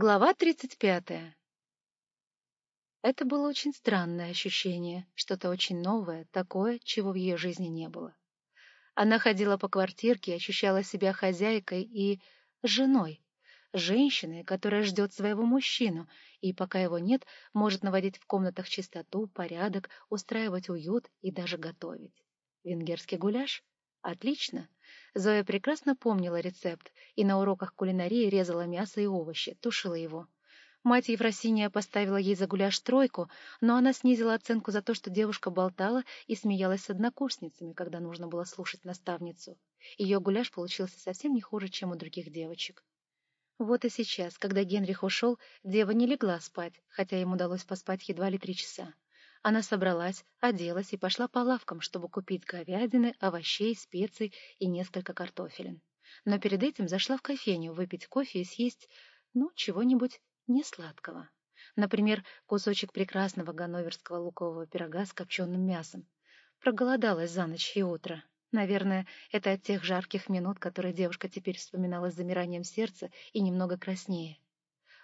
Глава тридцать пятая. Это было очень странное ощущение, что-то очень новое, такое, чего в ее жизни не было. Она ходила по квартирке ощущала себя хозяйкой и женой, женщиной, которая ждет своего мужчину, и пока его нет, может наводить в комнатах чистоту, порядок, устраивать уют и даже готовить. Венгерский гуляш? Отлично. Зоя прекрасно помнила рецепт и на уроках кулинарии резала мясо и овощи, тушила его. Мать Евросиния поставила ей за гуляш тройку, но она снизила оценку за то, что девушка болтала и смеялась с однокурсницами, когда нужно было слушать наставницу. Ее гуляш получился совсем не хуже, чем у других девочек. Вот и сейчас, когда Генрих ушел, дева не легла спать, хотя им удалось поспать едва ли три часа. Она собралась, оделась и пошла по лавкам, чтобы купить говядины, овощей, специй и несколько картофелин. Но перед этим зашла в кофейню выпить кофе и съесть, ну, чего-нибудь несладкого. Например, кусочек прекрасного ганноверского лукового пирога с копченым мясом. Проголодалась за ночь и утро. Наверное, это от тех жарких минут, которые девушка теперь вспоминала с замиранием сердца и немного краснее.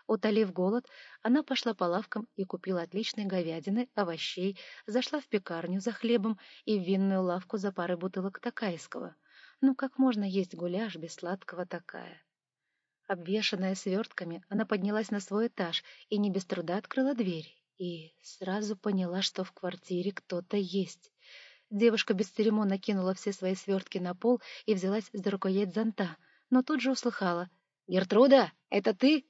Утолив голод, она пошла по лавкам и купила отличной говядины, овощей, зашла в пекарню за хлебом и в винную лавку за парой бутылок такайского. Ну, как можно есть гуляш без сладкого такая? Обвешанная свертками, она поднялась на свой этаж и не без труда открыла дверь. И сразу поняла, что в квартире кто-то есть. Девушка без бесцеремонно кинула все свои свертки на пол и взялась за рукоять зонта, но тут же услыхала. «Гертруда, это ты?»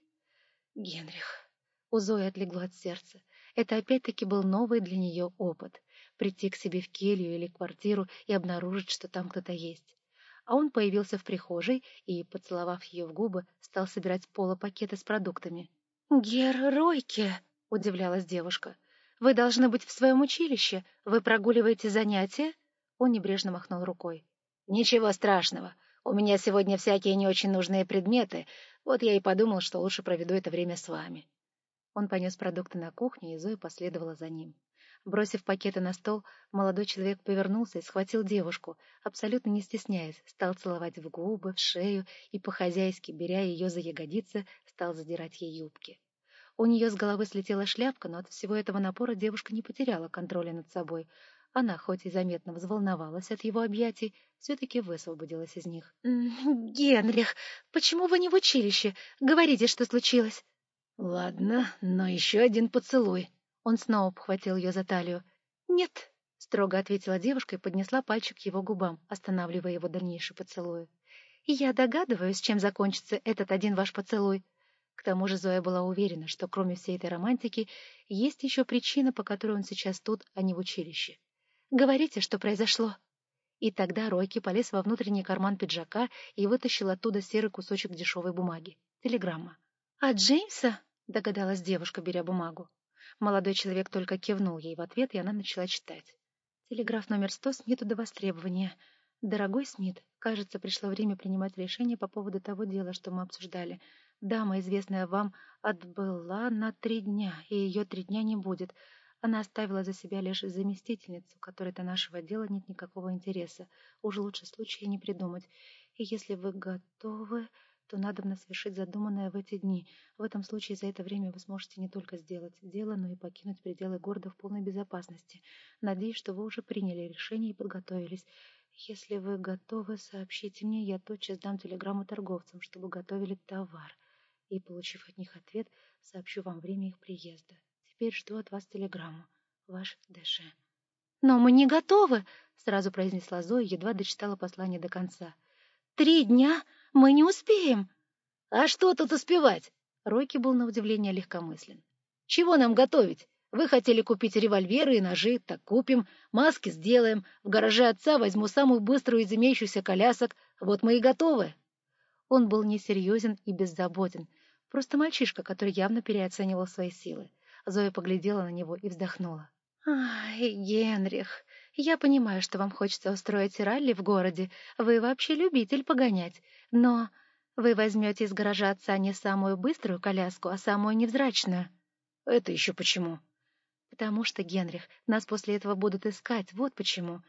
Генрих. У Зои отлегло от сердца. Это опять-таки был новый для нее опыт — прийти к себе в келью или квартиру и обнаружить, что там кто-то есть. А он появился в прихожей и, поцеловав ее в губы, стал собирать с пола пакеты с продуктами. «Гер Ройке!» — удивлялась девушка. «Вы должны быть в своем училище. Вы прогуливаете занятия?» Он небрежно махнул рукой. «Ничего страшного. У меня сегодня всякие не очень нужные предметы, вот я и подумал, что лучше проведу это время с вами. Он понес продукты на кухню, и Зоя последовала за ним. Бросив пакеты на стол, молодой человек повернулся и схватил девушку, абсолютно не стесняясь, стал целовать в губы, в шею и, по-хозяйски, беря ее за ягодицы, стал задирать ей юбки. У нее с головы слетела шляпка, но от всего этого напора девушка не потеряла контроля над собой. Она, хоть и заметно взволновалась от его объятий, все-таки высвободилась из них. «Генрих, почему вы не в училище? Говорите, что случилось». «Ладно, но еще один поцелуй». Он снова обхватил ее за талию. «Нет», — строго ответила девушка и поднесла пальчик к его губам, останавливая его дальнейший поцелуй. «Я догадываюсь, чем закончится этот один ваш поцелуй». К тому же Зоя была уверена, что кроме всей этой романтики есть еще причина, по которой он сейчас тут, а не в училище. Говорите, что произошло». И тогда Ройки полез во внутренний карман пиджака и вытащил оттуда серый кусочек дешевой бумаги. Телеграмма. «А Джеймса?» — догадалась девушка, беря бумагу. Молодой человек только кивнул ей в ответ, и она начала читать. Телеграф номер сто Смиту до востребования. «Дорогой Смит, кажется, пришло время принимать решение по поводу того дела, что мы обсуждали. Дама, известная вам, отбыла на три дня, и ее три дня не будет. Она оставила за себя лишь заместительницу, которой до нашего дела нет никакого интереса. Уж лучше случая не придумать. И если вы готовы, то надо бы совершить задуманное в эти дни. В этом случае за это время вы сможете не только сделать дело, но и покинуть пределы города в полной безопасности. Надеюсь, что вы уже приняли решение и подготовились. Если вы готовы, сообщите мне, я тотчас дам телеграмму торговцам, чтобы готовили товар. И, получив от них ответ, сообщу вам время их приезда. Теперь жду от вас телеграмму. Ваш Дэше. «Но мы не готовы!» — сразу произнесла Зоя, едва дочитала послание до конца. «Три дня? Мы не успеем!» «А что тут успевать?» Ройки был на удивление легкомыслен. «Чего нам готовить? Вы хотели купить револьверы и ножи, так купим, маски сделаем, в гараже отца возьму самую быструю из имеющихся колясок, вот мы и готовы». Он был несерьезен и беззаботен, просто мальчишка, который явно переоценивал свои силы. Зоя поглядела на него и вздохнула. «Ай, Генрих, я понимаю, что вам хочется устроить ралли в городе. Вы вообще любитель погонять. Но вы возьмете из гаража отца не самую быструю коляску, а самую невзрачную». «Это еще почему?» «Потому что, Генрих, нас после этого будут искать, вот почему.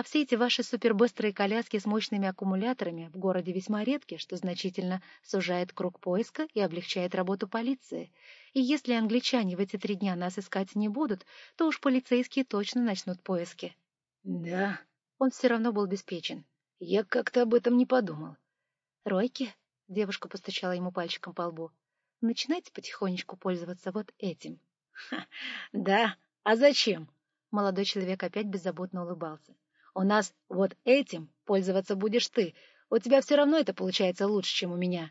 А все эти ваши супербыстрые коляски с мощными аккумуляторами в городе весьма редки, что значительно сужает круг поиска и облегчает работу полиции. И если англичане в эти три дня нас искать не будут, то уж полицейские точно начнут поиски. Да, он все равно был обеспечен. Я как-то об этом не подумал. Ройки, девушка постучала ему пальчиком по лбу, начинайте потихонечку пользоваться вот этим. Ха, да, а зачем? Молодой человек опять беззаботно улыбался. У нас вот этим пользоваться будешь ты. У тебя все равно это получается лучше, чем у меня.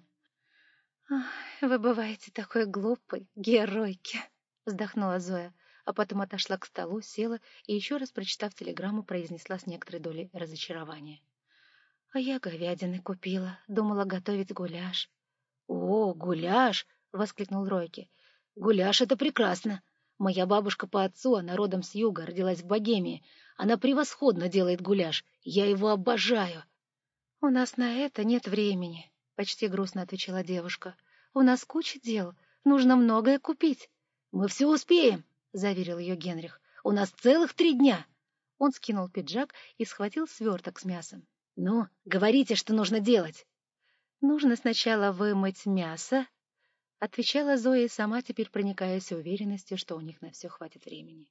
— Вы бываете такой глупый, геройки, — вздохнула Зоя, а потом отошла к столу, села и, еще раз прочитав телеграмму, произнесла с некоторой долей разочарования. — А я говядины купила, думала готовить гуляш. — О, гуляш! — воскликнул Ройки. — Гуляш — это прекрасно! Моя бабушка по отцу, она родом с юга, родилась в Богемии. Она превосходно делает гуляш. Я его обожаю. — У нас на это нет времени, — почти грустно отвечала девушка. — У нас куча дел. Нужно многое купить. — Мы все успеем, — заверил ее Генрих. — У нас целых три дня. Он скинул пиджак и схватил сверток с мясом. — Ну, говорите, что нужно делать. — Нужно сначала вымыть мясо, — отвечала Зоя, сама теперь проникаясь уверенностью, что у них на все хватит времени.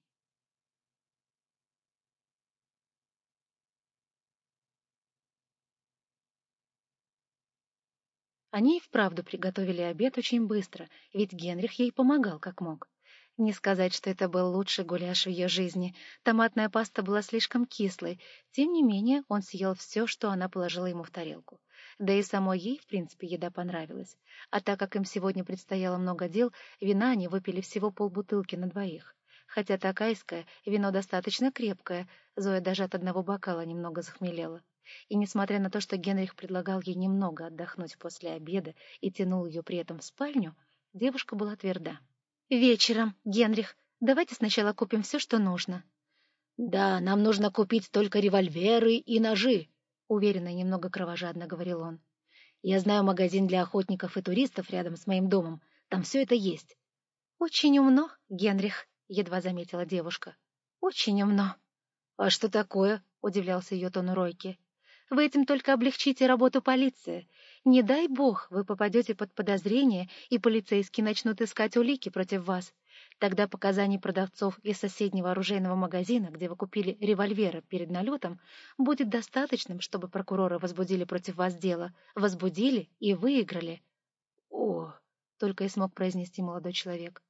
Они и вправду приготовили обед очень быстро, ведь Генрих ей помогал как мог. Не сказать, что это был лучший гуляш в ее жизни. Томатная паста была слишком кислой. Тем не менее, он съел все, что она положила ему в тарелку. Да и самой ей, в принципе, еда понравилась. А так как им сегодня предстояло много дел, вина они выпили всего полбутылки на двоих. Хотя такайское вино достаточно крепкое, Зоя даже от одного бокала немного захмелела. И несмотря на то, что Генрих предлагал ей немного отдохнуть после обеда и тянул ее при этом в спальню, девушка была тверда. «Вечером, Генрих, давайте сначала купим все, что нужно». «Да, нам нужно купить только револьверы и ножи», — уверенно и немного кровожадно говорил он. «Я знаю магазин для охотников и туристов рядом с моим домом. Там все это есть». «Очень умно, Генрих», — едва заметила девушка. «Очень умно». «А что такое?» — удивлялся ее тон Ройки. «Вы этим только облегчите работу полиции. Не дай бог, вы попадете под подозрение, и полицейские начнут искать улики против вас. Тогда показаний продавцов из соседнего оружейного магазина, где вы купили револьверы перед налетом, будет достаточным, чтобы прокуроры возбудили против вас дело. Возбудили и выиграли. — О! — только и смог произнести молодой человек.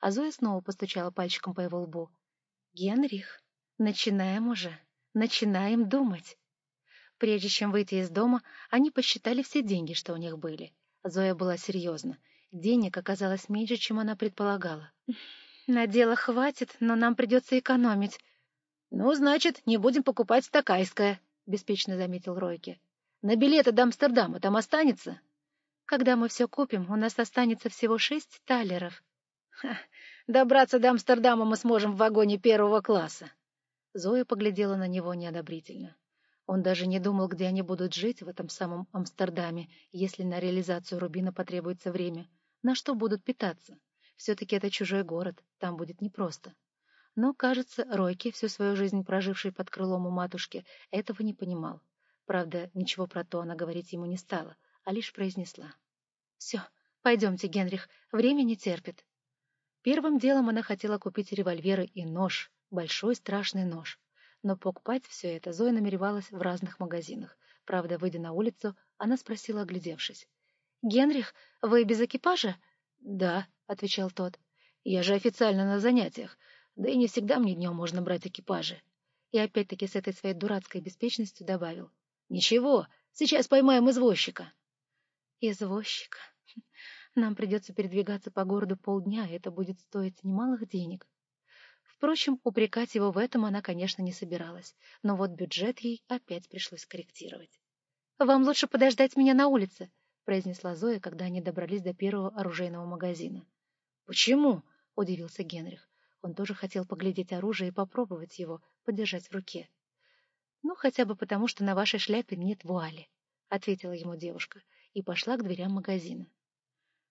А Зоя снова постучала пальчиком по его лбу. — Генрих, начинаем уже. Начинаем думать. Прежде чем выйти из дома, они посчитали все деньги, что у них были. Зоя была серьезна. Денег оказалось меньше, чем она предполагала. «На дело хватит, но нам придется экономить». «Ну, значит, не будем покупать стакайское», — беспечно заметил Ройке. «На билеты до Амстердама там останется?» «Когда мы все купим, у нас останется всего шесть талеров». Ха, «Добраться до Амстердама мы сможем в вагоне первого класса». Зоя поглядела на него неодобрительно. Он даже не думал, где они будут жить в этом самом Амстердаме, если на реализацию Рубина потребуется время. На что будут питаться? Все-таки это чужой город, там будет непросто. Но, кажется, Ройки, всю свою жизнь проживший под крылом у матушки, этого не понимал. Правда, ничего про то она говорить ему не стала, а лишь произнесла. «Все, пойдемте, Генрих, время не терпит». Первым делом она хотела купить револьверы и нож, большой страшный нож. Но покупать все это Зоя намеревалась в разных магазинах. Правда, выйдя на улицу, она спросила, оглядевшись. «Генрих, вы без экипажа?» «Да», — отвечал тот. «Я же официально на занятиях, да и не всегда мне днем можно брать экипажи». И опять-таки с этой своей дурацкой беспечностью добавил. «Ничего, сейчас поймаем извозчика». «Извозчика? Нам придется передвигаться по городу полдня, и это будет стоить немалых денег». Впрочем, упрекать его в этом она, конечно, не собиралась, но вот бюджет ей опять пришлось корректировать. «Вам лучше подождать меня на улице», — произнесла Зоя, когда они добрались до первого оружейного магазина. «Почему?» — удивился Генрих. Он тоже хотел поглядеть оружие и попробовать его, подержать в руке. «Ну, хотя бы потому, что на вашей шляпе нет вуали», — ответила ему девушка и пошла к дверям магазина.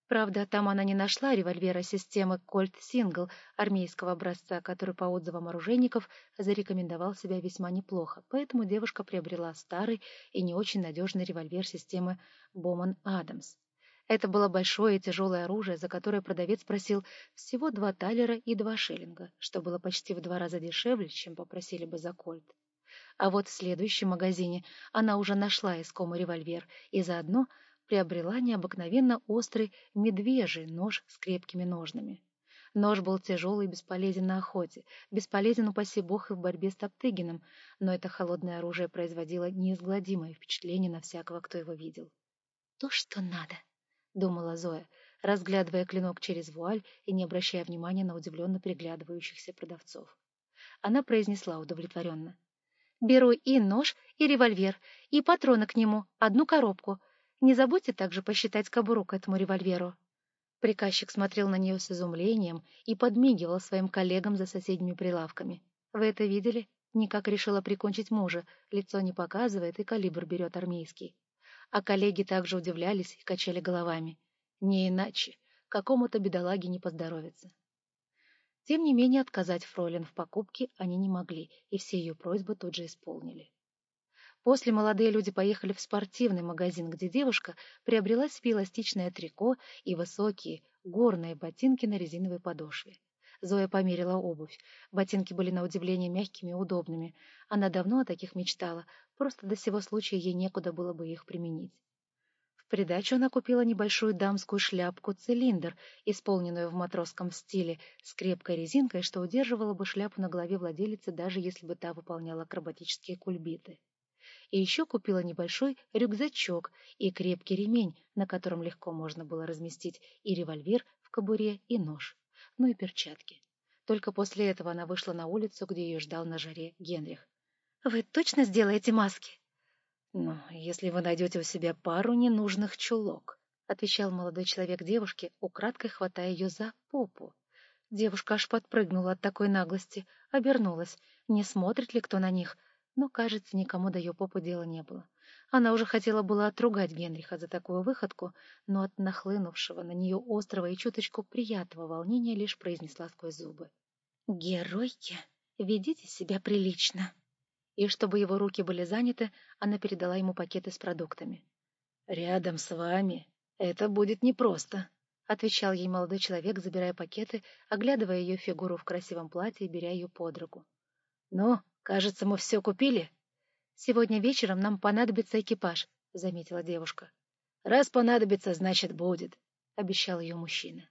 Правда, там она не нашла револьвера системы Colt Single армейского образца, который, по отзывам оружейников, зарекомендовал себя весьма неплохо, поэтому девушка приобрела старый и не очень надежный револьвер системы Bowman Adams. Это было большое и тяжелое оружие, за которое продавец просил всего два талера и два шиллинга, что было почти в два раза дешевле, чем попросили бы за кольт. А вот в следующем магазине она уже нашла искомый револьвер и заодно приобрела необыкновенно острый медвежий нож с крепкими ножнами. Нож был тяжелый и бесполезен на охоте, бесполезен, упаси бог, и в борьбе с Топтыгином, но это холодное оружие производило неизгладимое впечатление на всякого, кто его видел. То, что надо. — думала Зоя, разглядывая клинок через вуаль и не обращая внимания на удивленно переглядывающихся продавцов. Она произнесла удовлетворенно. «Беру и нож, и револьвер, и патроны к нему, одну коробку. Не забудьте также посчитать кобуру к этому револьверу». Приказчик смотрел на нее с изумлением и подмигивал своим коллегам за соседними прилавками. «Вы это видели?» Никак решила прикончить мужа, лицо не показывает и калибр берет армейский а коллеги также удивлялись и качали головами. Не иначе, какому-то бедолаге не поздоровится. Тем не менее, отказать Фройлен в покупке они не могли, и все ее просьбы тут же исполнили. После молодые люди поехали в спортивный магазин, где девушка приобрела себе эластичное трико и высокие горные ботинки на резиновой подошве. Зоя померила обувь. Ботинки были на удивление мягкими и удобными. Она давно о таких мечтала, просто до сего случая ей некуда было бы их применить. В придачу она купила небольшую дамскую шляпку-цилиндр, исполненную в матросском стиле, с крепкой резинкой, что удерживала бы шляпу на голове владелицы, даже если бы та выполняла акробатические кульбиты. И еще купила небольшой рюкзачок и крепкий ремень, на котором легко можно было разместить и револьвер в кобуре, и нож ну и перчатки. Только после этого она вышла на улицу, где ее ждал на жаре Генрих. «Вы точно сделаете маски?» «Ну, если вы найдете у себя пару ненужных чулок», — отвечал молодой человек девушке, украдкой хватая ее за попу. Девушка аж подпрыгнула от такой наглости, обернулась, не смотрит ли кто на них, но, кажется, никому до ее попы дела не было. Она уже хотела было отругать Генриха за такую выходку, но от нахлынувшего на нее острого и чуточку приятного волнения лишь произнесла сквозь зубы. «Геройки, ведите себя прилично!» И чтобы его руки были заняты, она передала ему пакеты с продуктами. «Рядом с вами это будет непросто», — отвечал ей молодой человек, забирая пакеты, оглядывая ее фигуру в красивом платье и беря ее под руку. «Ну, кажется, мы все купили?» «Сегодня вечером нам понадобится экипаж», — заметила девушка. «Раз понадобится, значит, будет», — обещал ее мужчина.